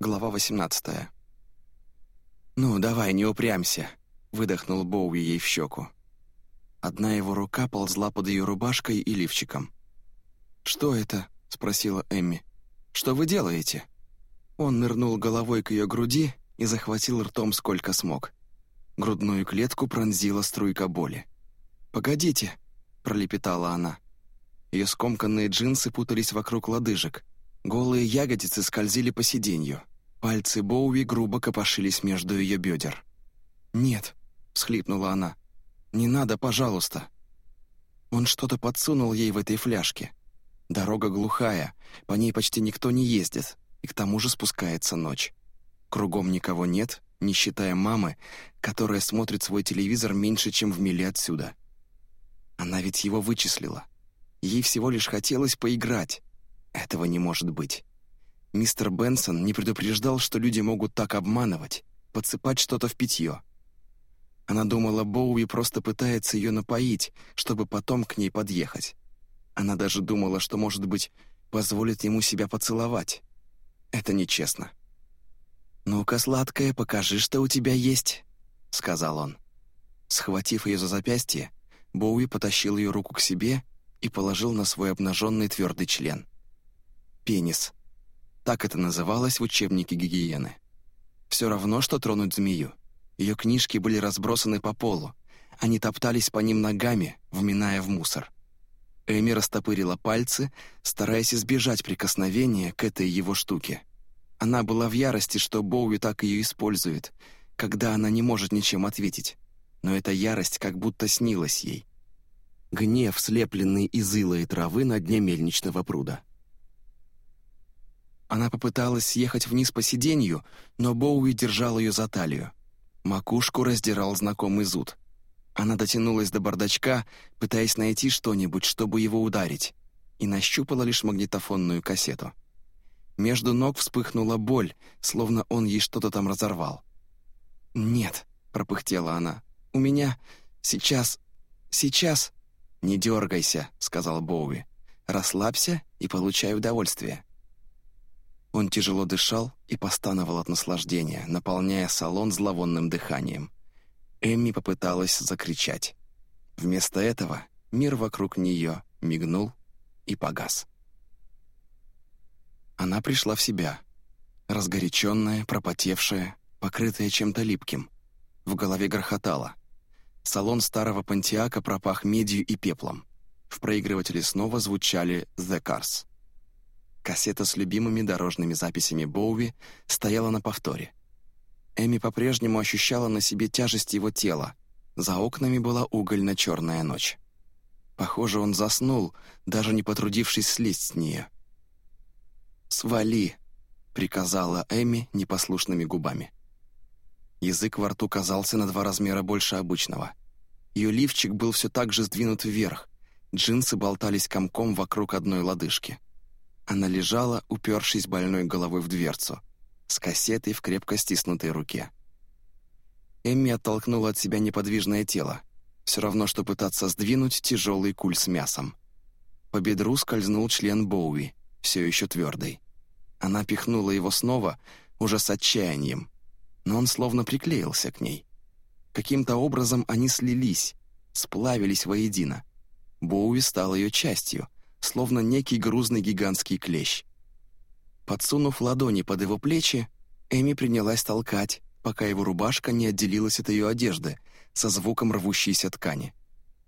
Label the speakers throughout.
Speaker 1: Глава 18 «Ну, давай, не упрямься», — выдохнул Боуи ей в щеку. Одна его рука ползла под ее рубашкой и лифчиком. «Что это?» — спросила Эмми. «Что вы делаете?» Он нырнул головой к ее груди и захватил ртом сколько смог. Грудную клетку пронзила струйка боли. «Погодите», — пролепетала она. Ее скомканные джинсы путались вокруг лодыжек. Голые ягодицы скользили по сиденью. Пальцы Боуи грубо копошились между ее бедер. «Нет», — всхлипнула она, — «не надо, пожалуйста». Он что-то подсунул ей в этой фляжке. Дорога глухая, по ней почти никто не ездит, и к тому же спускается ночь. Кругом никого нет, не считая мамы, которая смотрит свой телевизор меньше, чем в миле отсюда. Она ведь его вычислила. Ей всего лишь хотелось поиграть. Этого не может быть. Мистер Бенсон не предупреждал, что люди могут так обманывать, подсыпать что-то в питье. Она думала, Боуи просто пытается ее напоить, чтобы потом к ней подъехать. Она даже думала, что, может быть, позволит ему себя поцеловать. Это нечестно. «Ну-ка, сладкая, покажи, что у тебя есть», — сказал он. Схватив ее за запястье, Боуи потащил ее руку к себе и положил на свой обнаженный твердый член. Пенис. Так это называлось в учебнике гигиены. Все равно, что тронуть змею. Ее книжки были разбросаны по полу. Они топтались по ним ногами, вминая в мусор. Эми растопырила пальцы, стараясь избежать прикосновения к этой его штуке. Она была в ярости, что Боуи так ее использует, когда она не может ничем ответить. Но эта ярость как будто снилась ей. Гнев, слепленный из илой травы на дне мельничного пруда. Она попыталась съехать вниз по сиденью, но Боуи держал ее за талию. Макушку раздирал знакомый зуд. Она дотянулась до бардачка, пытаясь найти что-нибудь, чтобы его ударить, и нащупала лишь магнитофонную кассету. Между ног вспыхнула боль, словно он ей что-то там разорвал. «Нет», — пропыхтела она, — «у меня... сейчас... сейчас...» «Не дергайся», — сказал Боуи. «Расслабься и получай удовольствие». Он тяжело дышал и постановал от наслаждения, наполняя салон зловонным дыханием. Эмми попыталась закричать. Вместо этого мир вокруг нее мигнул и погас. Она пришла в себя. Разгоряченная, пропотевшая, покрытая чем-то липким. В голове грохотало. Салон старого Пантиака пропах медью и пеплом. В проигрывателе снова звучали «The Cars». Кассета с любимыми дорожными записями Боуи стояла на повторе. Эми по-прежнему ощущала на себе тяжесть его тела. За окнами была угольно-черная ночь. Похоже, он заснул, даже не потрудившись слезть с нее. «Свали!» — приказала Эми непослушными губами. Язык во рту казался на два размера больше обычного. Ее лифчик был все так же сдвинут вверх, джинсы болтались комком вокруг одной лодыжки. Она лежала, упершись больной головой в дверцу, с кассетой в крепко стиснутой руке. Эмми оттолкнула от себя неподвижное тело, все равно, что пытаться сдвинуть тяжелый куль с мясом. По бедру скользнул член Боуи, все еще твердый. Она пихнула его снова, уже с отчаянием, но он словно приклеился к ней. Каким-то образом они слились, сплавились воедино. Боуи стал ее частью, словно некий грузный гигантский клещ. Подсунув ладони под его плечи, Эми принялась толкать, пока его рубашка не отделилась от ее одежды, со звуком рвущейся ткани.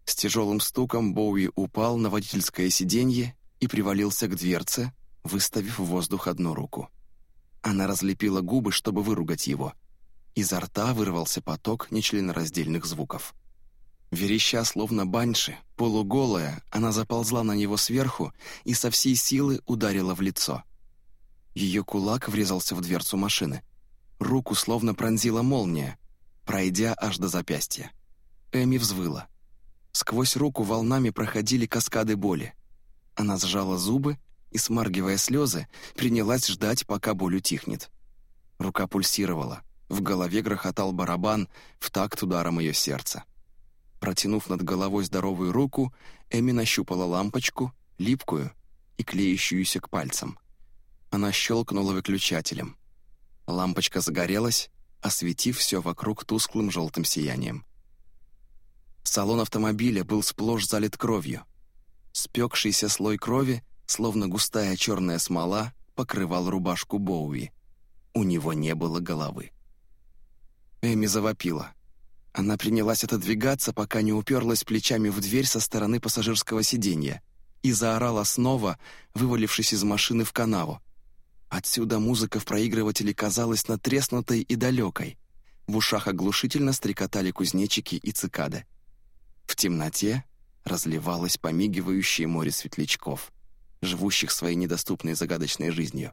Speaker 1: С тяжелым стуком Боуи упал на водительское сиденье и привалился к дверце, выставив в воздух одну руку. Она разлепила губы, чтобы выругать его — Изо рта вырвался поток нечленораздельных звуков. Вереща, словно баньши, полуголая, она заползла на него сверху и со всей силы ударила в лицо. Ее кулак врезался в дверцу машины. Руку словно пронзила молния, пройдя аж до запястья. Эми взвыла. Сквозь руку волнами проходили каскады боли. Она сжала зубы и, смаргивая слезы, принялась ждать, пока боль утихнет. Рука пульсировала. В голове грохотал барабан в такт ударом ее сердца. Протянув над головой здоровую руку, Эми нащупала лампочку, липкую и клеящуюся к пальцам. Она щелкнула выключателем. Лампочка загорелась, осветив все вокруг тусклым желтым сиянием. Салон автомобиля был сплошь залит кровью. Спекшийся слой крови, словно густая черная смола, покрывал рубашку Боуи. У него не было головы. Эми завопила. Она принялась отодвигаться, пока не уперлась плечами в дверь со стороны пассажирского сиденья и заорала снова, вывалившись из машины в канаву. Отсюда музыка в проигрывателе казалась натреснутой и далекой. В ушах оглушительно стрекотали кузнечики и цикады. В темноте разливалось помигивающее море светлячков, живущих своей недоступной загадочной жизнью.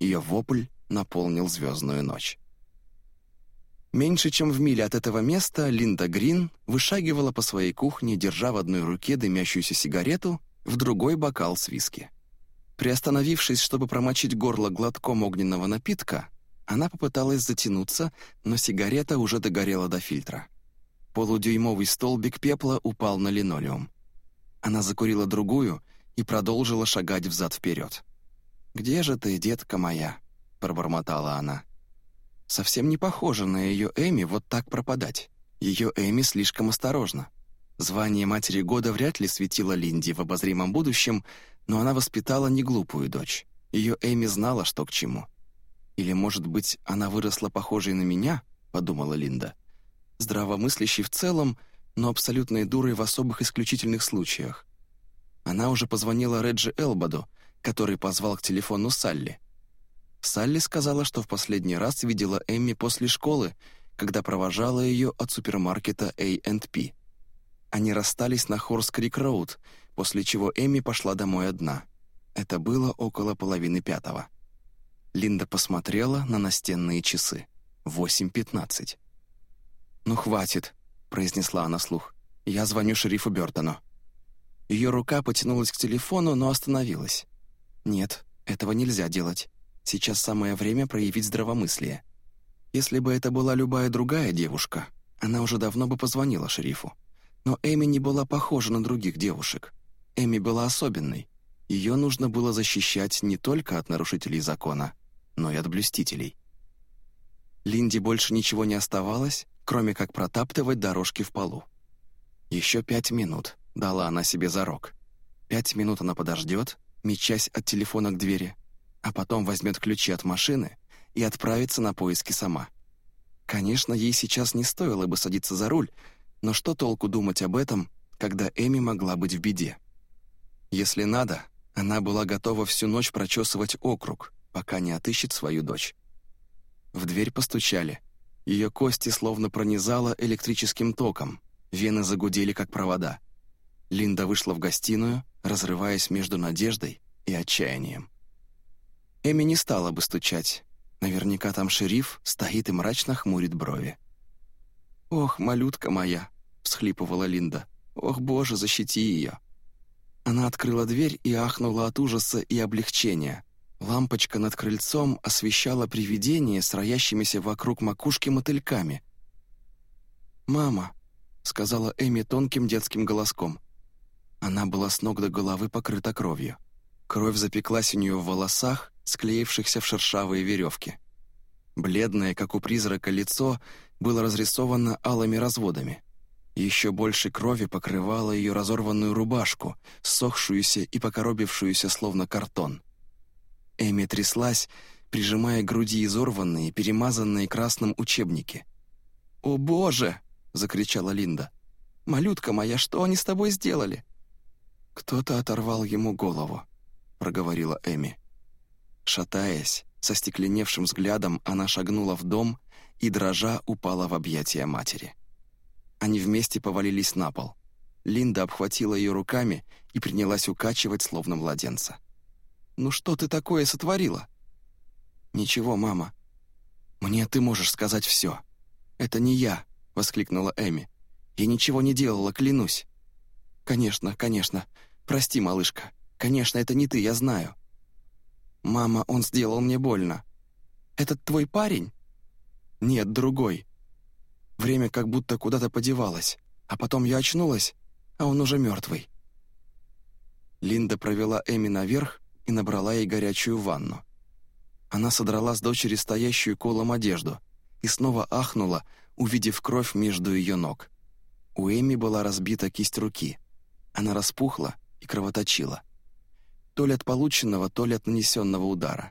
Speaker 1: Ее вопль наполнил звездную ночь. Меньше чем в миле от этого места Линда Грин вышагивала по своей кухне, держа в одной руке дымящуюся сигарету, в другой бокал с виски. Приостановившись, чтобы промочить горло глотком огненного напитка, она попыталась затянуться, но сигарета уже догорела до фильтра. Полудюймовый столбик пепла упал на линолеум. Она закурила другую и продолжила шагать взад-вперед. «Где же ты, детка моя?» — пробормотала она. Совсем не похоже на ее Эми вот так пропадать. Ее Эми слишком осторожна. Звание матери года вряд ли светило Линди в обозримом будущем, но она воспитала неглупую дочь. Ее Эми знала, что к чему. «Или, может быть, она выросла похожей на меня?» — подумала Линда. Здравомыслящей в целом, но абсолютной дурой в особых исключительных случаях. Она уже позвонила Реджи Элбаду, который позвал к телефону Салли. Салли сказала, что в последний раз видела Эмми после школы, когда провожала ее от супермаркета A&P. Они расстались на Хорс-Крик-Роуд, после чего Эмми пошла домой одна. Это было около половины пятого. Линда посмотрела на настенные часы. Восемь пятнадцать. «Ну, хватит», — произнесла она слух. «Я звоню шерифу Бёртону». Ее рука потянулась к телефону, но остановилась. «Нет, этого нельзя делать. Сейчас самое время проявить здравомыслие. Если бы это была любая другая девушка, она уже давно бы позвонила шерифу. Но Эми не была похожа на других девушек. Эми была особенной. Ее нужно было защищать не только от нарушителей закона, но и от блюстителей. Линде больше ничего не оставалось, кроме как протаптывать дорожки в полу. «Еще пять минут», — дала она себе зарок. «Пять минут она подождет, мечась от телефона к двери, а потом возьмет ключи от машины и отправится на поиски сама. Конечно, ей сейчас не стоило бы садиться за руль, но что толку думать об этом, когда Эми могла быть в беде? Если надо, она была готова всю ночь прочесывать округ, пока не отыщет свою дочь. В дверь постучали. Ее кости словно пронизало электрическим током, вены загудели, как провода. Линда вышла в гостиную, разрываясь между надеждой и отчаянием. Эми не стала бы стучать. Наверняка там шериф стоит и мрачно хмурит брови. «Ох, малютка моя!» — всхлипывала Линда. «Ох, боже, защити ее!» Она открыла дверь и ахнула от ужаса и облегчения. Лампочка над крыльцом освещала привидение с роящимися вокруг макушки мотыльками. «Мама», — сказала Эми тонким детским голоском. Она была с ног до головы покрыта кровью. Кровь запеклась у нее в волосах, склеившихся в шершавые веревки. Бледное, как у призрака, лицо было разрисовано алыми разводами. Еще больше крови покрывало ее разорванную рубашку, сохшуюся и покоробившуюся, словно картон. Эми тряслась, прижимая к груди изорванные, перемазанные красным учебники. «О, Боже!» — закричала Линда. «Малютка моя, что они с тобой сделали?» «Кто-то оторвал ему голову», — проговорила Эми. Шатаясь, со стекленевшим взглядом она шагнула в дом и, дрожа, упала в объятия матери. Они вместе повалились на пол. Линда обхватила ее руками и принялась укачивать, словно младенца. «Ну что ты такое сотворила?» «Ничего, мама. Мне ты можешь сказать все. Это не я», — воскликнула Эми. «Я ничего не делала, клянусь». «Конечно, конечно. Прости, малышка. Конечно, это не ты, я знаю. «Мама, он сделал мне больно». «Этот твой парень?» «Нет, другой». Время как будто куда-то подевалось, а потом я очнулась, а он уже мертвый. Линда провела Эми наверх и набрала ей горячую ванну. Она содрала с дочери стоящую колом одежду и снова ахнула, увидев кровь между ее ног. У Эми была разбита кисть руки. Она распухла и кровоточила. То ли от полученного, то ли от нанесенного удара.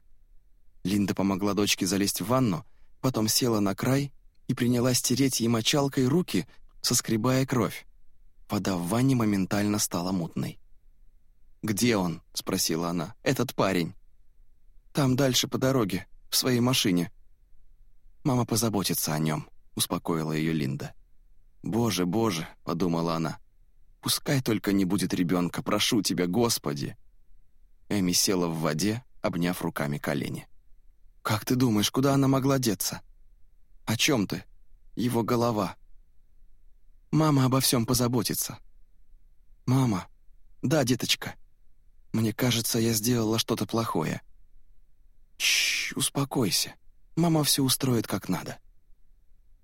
Speaker 1: Линда помогла дочке залезть в ванну, потом села на край и принялась тереть ей мочалкой руки, соскребая кровь. Вода в ванне моментально стала мутной. «Где он?» — спросила она. «Этот парень». «Там дальше по дороге, в своей машине». «Мама позаботится о нем», — успокоила ее Линда. «Боже, боже», — подумала она. «Пускай только не будет ребенка, прошу тебя, Господи». Эми села в воде, обняв руками колени. «Как ты думаешь, куда она могла деться?» «О чем ты?» «Его голова». «Мама обо всем позаботится». «Мама». «Да, деточка». Мне кажется, я сделала что-то плохое. Чш, успокойся. Мама все устроит как надо.